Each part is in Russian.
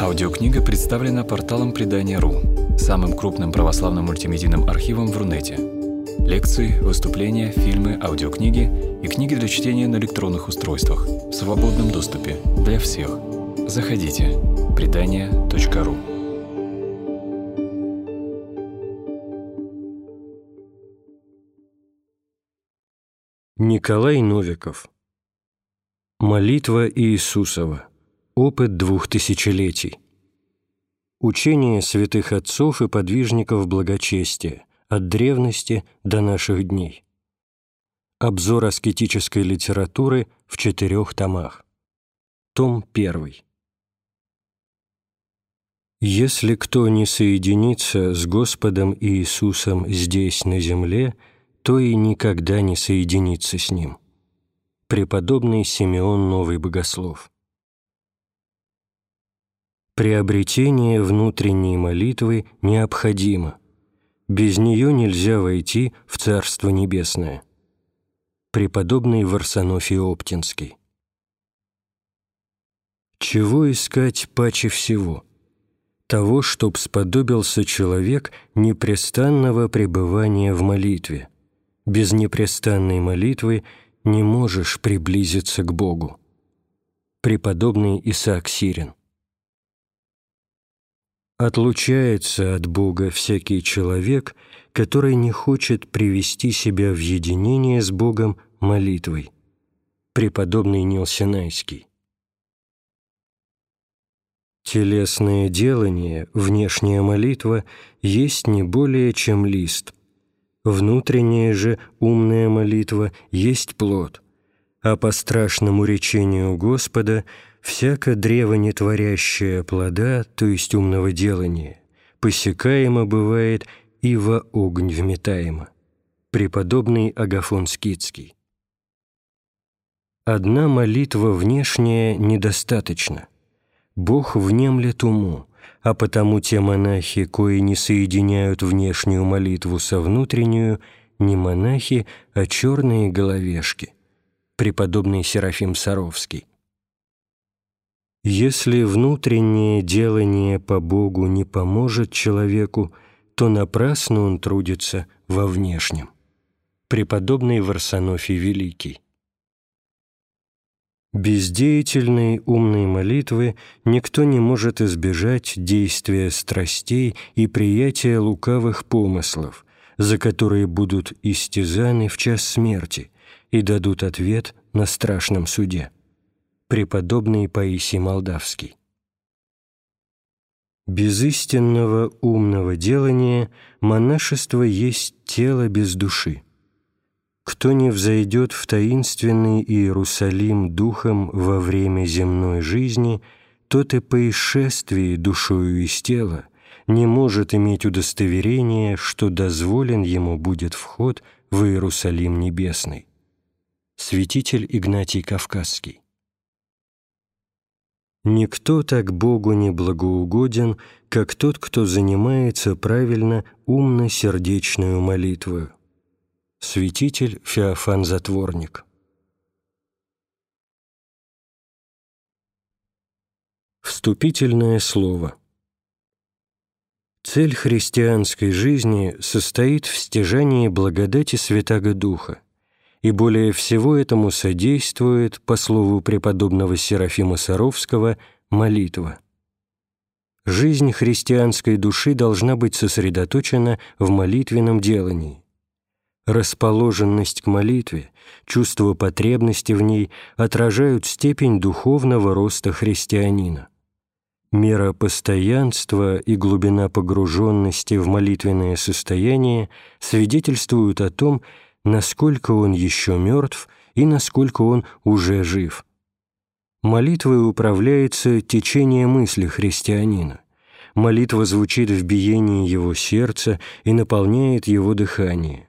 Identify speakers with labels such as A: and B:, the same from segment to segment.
A: Аудиокнига представлена порталом Предания.ру, самым крупным православным мультимедийным архивом в Рунете. Лекции, выступления, фильмы, аудиокниги и книги для чтения на электронных устройствах в свободном доступе для всех. Заходите. Предания.ру
B: Николай Новиков Молитва Иисусова Опыт двух тысячелетий. Учение святых отцов и подвижников благочестия от древности до наших дней. Обзор аскетической литературы в четырех томах. Том 1. Если кто не соединится с Господом Иисусом здесь, на земле, то и никогда не соединится с Ним. Преподобный Симеон Новый Богослов. Приобретение внутренней молитвы необходимо. Без нее нельзя войти в Царство Небесное. Преподобный Варсонофий Оптинский. Чего искать паче всего? Того, чтоб сподобился человек непрестанного пребывания в молитве. Без непрестанной молитвы не можешь приблизиться к Богу. Преподобный Исаак Сирин. Отлучается от Бога всякий человек, который не хочет привести себя в единение с Богом молитвой. Преподобный Нил Синайский. Телесное делание, внешняя молитва, есть не более, чем лист. Внутренняя же умная молитва есть плод, а по страшному речению Господа – всяко древо нетворящее плода, то есть умного делания, посекаемо бывает и во огонь вметаемо. Преподобный Агафон Скидский. Одна молитва внешняя недостаточна. Бог внемлет уму, а потому те монахи, кои не соединяют внешнюю молитву со внутреннюю, не монахи, а черные головешки. Преподобный Серафим Саровский. Если внутреннее делание по Богу не поможет человеку, то напрасно он трудится во внешнем. Преподобный Варсонофий Великий. Без деятельной умной молитвы никто не может избежать действия страстей и приятия лукавых помыслов, за которые будут истязаны в час смерти и дадут ответ на страшном суде преподобный Паисий Молдавский. Без истинного умного делания монашество есть тело без души. Кто не взойдет в таинственный Иерусалим духом во время земной жизни, тот и по исшествии душою из тела не может иметь удостоверения, что дозволен ему будет вход в Иерусалим небесный. Святитель Игнатий Кавказский. Никто так Богу не благоугоден, как тот, кто занимается правильно умно-сердечную молитвою. Святитель Феофан Затворник. Вступительное слово. Цель христианской жизни состоит в стяжании благодати Святаго Духа – и более всего этому содействует, по слову преподобного Серафима Саровского, молитва. Жизнь христианской души должна быть сосредоточена в молитвенном делании. Расположенность к молитве, чувство потребности в ней отражают степень духовного роста христианина. Мера постоянства и глубина погруженности в молитвенное состояние свидетельствуют о том, насколько он еще мертв и насколько он уже жив. Молитвой управляется течение мысли христианина. Молитва звучит в биении его сердца и наполняет его дыхание.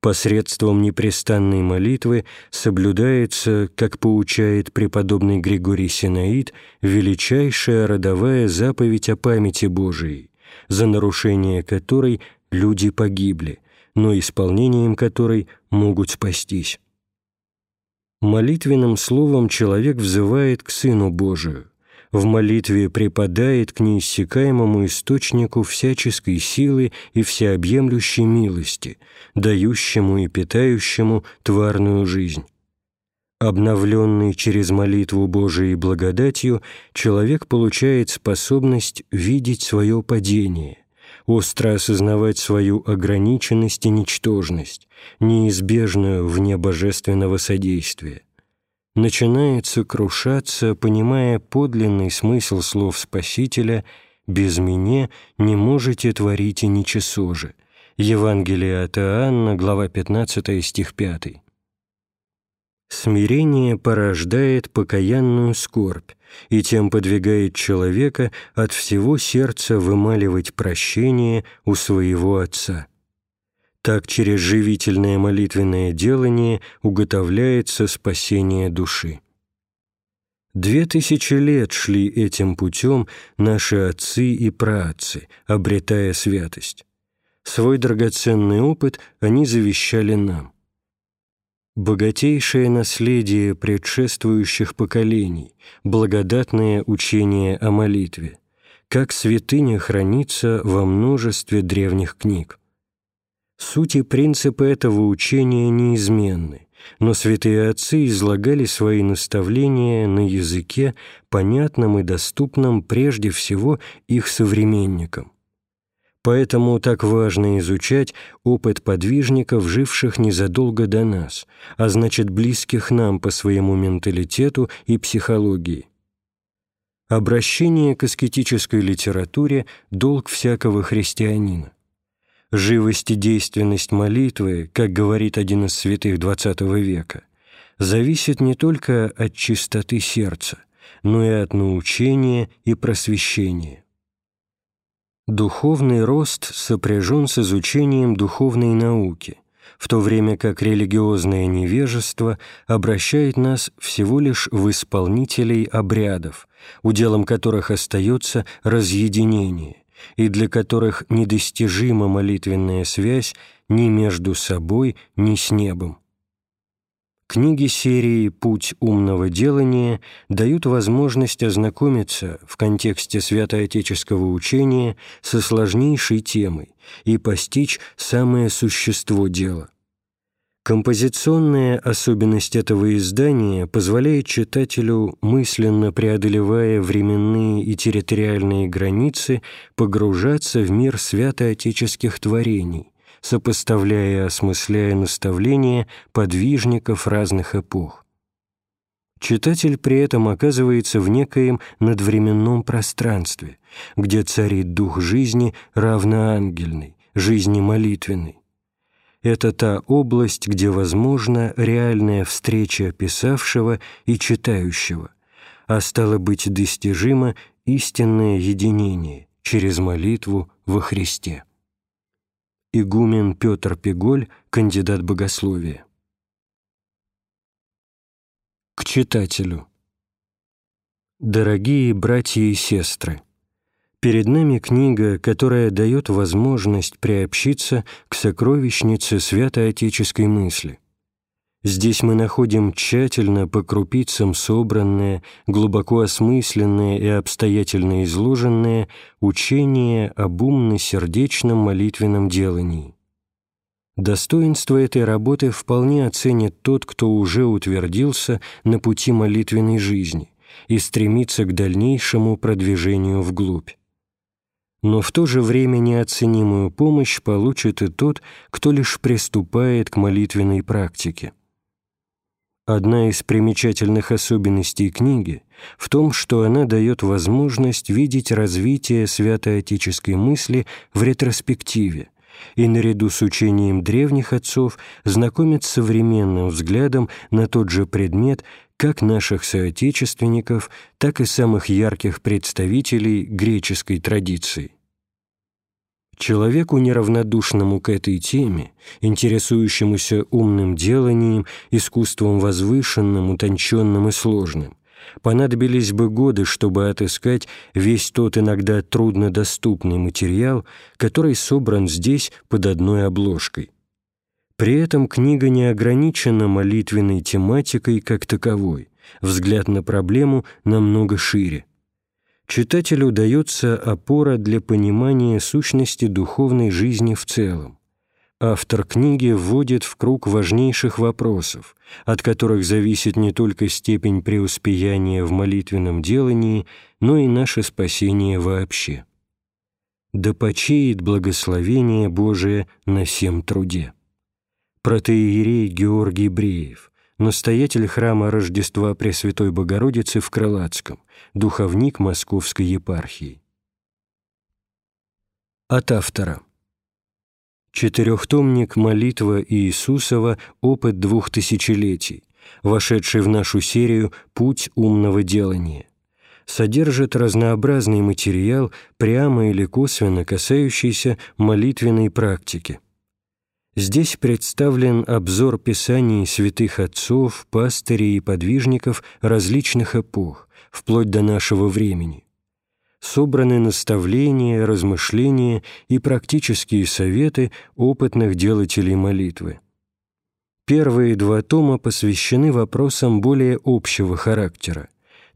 B: Посредством непрестанной молитвы соблюдается, как поучает преподобный Григорий Синаид, величайшая родовая заповедь о памяти Божией, за нарушение которой люди погибли, но исполнением которой могут спастись. Молитвенным словом человек взывает к Сыну Божию, в молитве преподает к неиссякаемому источнику всяческой силы и всеобъемлющей милости, дающему и питающему тварную жизнь. Обновленный через молитву Божией благодатью, человек получает способность видеть свое падение, остро осознавать свою ограниченность и ничтожность, неизбежную вне божественного содействия. Начинает сокрушаться, понимая подлинный смысл слов Спасителя «Без меня не можете творить и ничего же». Евангелие от Иоанна, глава 15, стих 5. Смирение порождает покаянную скорбь и тем подвигает человека от всего сердца вымаливать прощение у своего Отца. Так через живительное молитвенное делание уготовляется спасение души. Две тысячи лет шли этим путем наши отцы и праотцы, обретая святость. Свой драгоценный опыт они завещали нам богатейшее наследие предшествующих поколений, благодатное учение о молитве, как святыня хранится во множестве древних книг. Суть и принципы этого учения неизменны, но святые отцы излагали свои наставления на языке, понятном и доступном прежде всего их современникам. Поэтому так важно изучать опыт подвижников, живших незадолго до нас, а значит, близких нам по своему менталитету и психологии. Обращение к аскетической литературе – долг всякого христианина. Живость и действенность молитвы, как говорит один из святых XX века, зависит не только от чистоты сердца, но и от научения и просвещения. Духовный рост сопряжен с изучением духовной науки, в то время как религиозное невежество обращает нас всего лишь в исполнителей обрядов, уделом которых остается разъединение, и для которых недостижима молитвенная связь ни между собой, ни с небом. Книги серии «Путь умного делания» дают возможность ознакомиться в контексте святоотеческого учения со сложнейшей темой и постичь самое существо дела. Композиционная особенность этого издания позволяет читателю, мысленно преодолевая временные и территориальные границы, погружаться в мир святоотеческих творений, сопоставляя и осмысляя наставления подвижников разных эпох. Читатель при этом оказывается в некоем надвременном пространстве, где царит дух жизни равноангельный, жизни молитвенной. Это та область, где возможна реальная встреча писавшего и читающего, а стало быть достижимо истинное единение через молитву во Христе игумен Петр Пеголь, кандидат богословия. К читателю. Дорогие братья и сестры, перед нами книга, которая дает возможность приобщиться к сокровищнице святоотеческой мысли. Здесь мы находим тщательно по крупицам собранное, глубоко осмысленное и обстоятельно изложенное учение об умно-сердечном молитвенном делании. Достоинство этой работы вполне оценит тот, кто уже утвердился на пути молитвенной жизни и стремится к дальнейшему продвижению вглубь. Но в то же время неоценимую помощь получит и тот, кто лишь приступает к молитвенной практике. Одна из примечательных особенностей книги в том, что она дает возможность видеть развитие святоотеческой мысли в ретроспективе и наряду с учением древних отцов знакомит с современным взглядом на тот же предмет как наших соотечественников, так и самых ярких представителей греческой традиции. Человеку, неравнодушному к этой теме, интересующемуся умным деланием, искусством возвышенным, утонченным и сложным, понадобились бы годы, чтобы отыскать весь тот иногда труднодоступный материал, который собран здесь под одной обложкой. При этом книга не ограничена молитвенной тематикой как таковой, взгляд на проблему намного шире. Читателю дается опора для понимания сущности духовной жизни в целом. Автор книги вводит в круг важнейших вопросов, от которых зависит не только степень преуспеяния в молитвенном делании, но и наше спасение вообще. Да почеет благословение Божие на всем труде. Протеерей Георгий Бреев, настоятель храма Рождества Пресвятой Богородицы в Крылатском, духовник Московской епархии. От автора. Четырехтомник «Молитва Иисусова. Опыт двух тысячелетий», вошедший в нашу серию «Путь умного делания», содержит разнообразный материал, прямо или косвенно касающийся молитвенной практики. Здесь представлен обзор писаний святых отцов, пастырей и подвижников различных эпох, вплоть до нашего времени – собраны наставления, размышления и практические советы опытных делателей молитвы. Первые два тома посвящены вопросам более общего характера.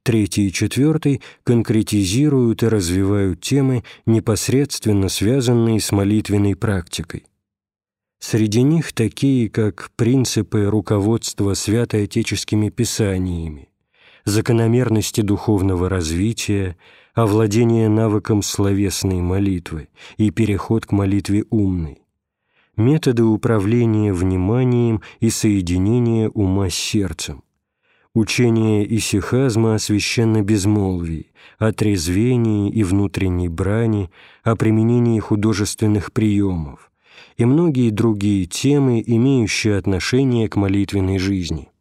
B: Третий и четвертый конкретизируют и развивают темы, непосредственно связанные с молитвенной практикой. Среди них такие, как принципы руководства святоотеческими писаниями, закономерности духовного развития, овладение навыком словесной молитвы и переход к молитве умной, методы управления вниманием и соединения ума с сердцем, учение исихазма о священно-безмолвии, о трезвении и внутренней брани, о применении художественных приемов и многие другие темы, имеющие отношение к молитвенной жизни –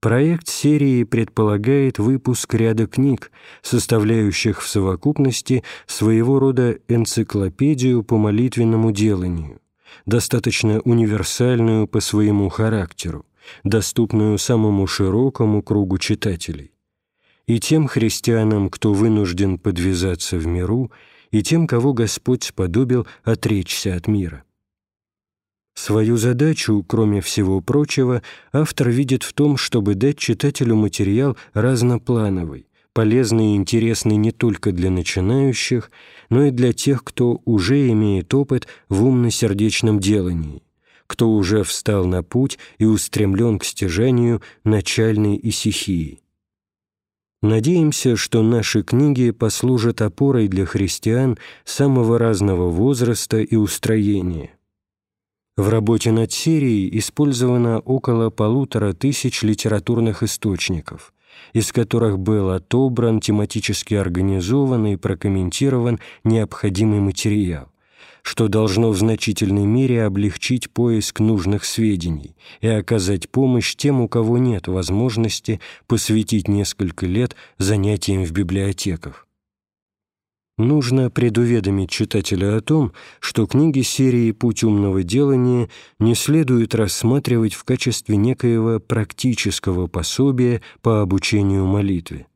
B: Проект серии предполагает выпуск ряда книг, составляющих в совокупности своего рода энциклопедию по молитвенному деланию, достаточно универсальную по своему характеру, доступную самому широкому кругу читателей. И тем христианам, кто вынужден подвязаться в миру, и тем, кого Господь сподобил отречься от мира. Свою задачу, кроме всего прочего, автор видит в том, чтобы дать читателю материал разноплановый, полезный и интересный не только для начинающих, но и для тех, кто уже имеет опыт в умно-сердечном делании, кто уже встал на путь и устремлен к стяжанию начальной исихии. Надеемся, что наши книги послужат опорой для христиан самого разного возраста и устроения. В работе над серией использовано около полутора тысяч литературных источников, из которых был отобран, тематически организован и прокомментирован необходимый материал, что должно в значительной мере облегчить поиск нужных сведений и оказать помощь тем, у кого нет возможности посвятить несколько лет занятиям в библиотеках. Нужно предуведомить читателя о том, что книги серии «Путь умного делания» не следует рассматривать в качестве некоего практического пособия по обучению молитве.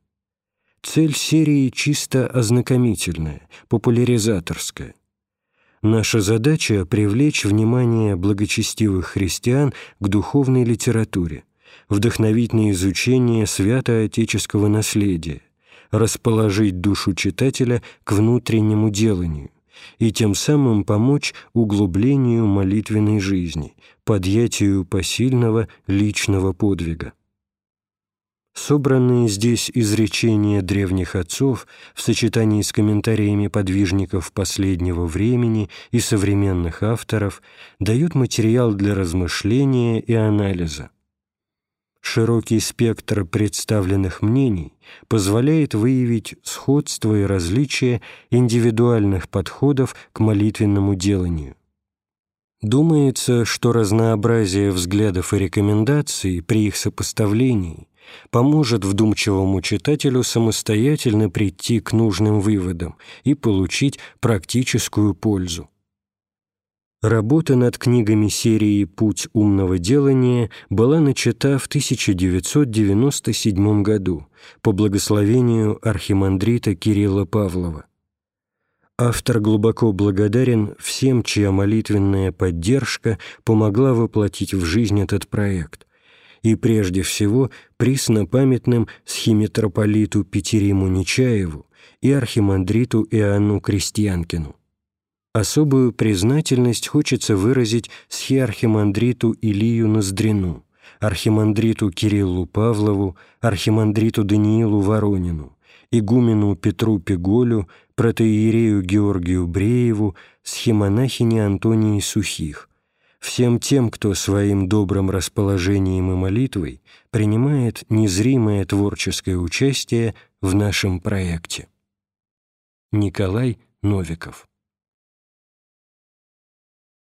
B: Цель серии чисто ознакомительная, популяризаторская. Наша задача – привлечь внимание благочестивых христиан к духовной литературе, вдохновить на изучение свято-отеческого наследия, расположить душу читателя к внутреннему деланию и тем самым помочь углублению молитвенной жизни, подъятию посильного личного подвига. Собранные здесь изречения древних отцов в сочетании с комментариями подвижников последнего времени и современных авторов дают материал для размышления и анализа. Широкий спектр представленных мнений позволяет выявить сходство и различия индивидуальных подходов к молитвенному деланию. Думается, что разнообразие взглядов и рекомендаций при их сопоставлении поможет вдумчивому читателю самостоятельно прийти к нужным выводам и получить практическую пользу. Работа над книгами серии «Путь умного делания» была начата в 1997 году по благословению архимандрита Кирилла Павлова. Автор глубоко благодарен всем, чья молитвенная поддержка помогла воплотить в жизнь этот проект, и прежде всего присно-памятным схимитрополиту Петериму Нечаеву и архимандриту Иоанну Крестьянкину. Особую признательность хочется выразить схиархимандриту Илию Ноздрину, архимандриту Кириллу Павлову, архимандриту Даниилу Воронину, игумену Петру Пеголю, протоиерею Георгию Брееву, схемонахине Антонии Сухих, всем тем, кто своим добрым расположением и молитвой принимает незримое творческое участие в нашем проекте. Николай Новиков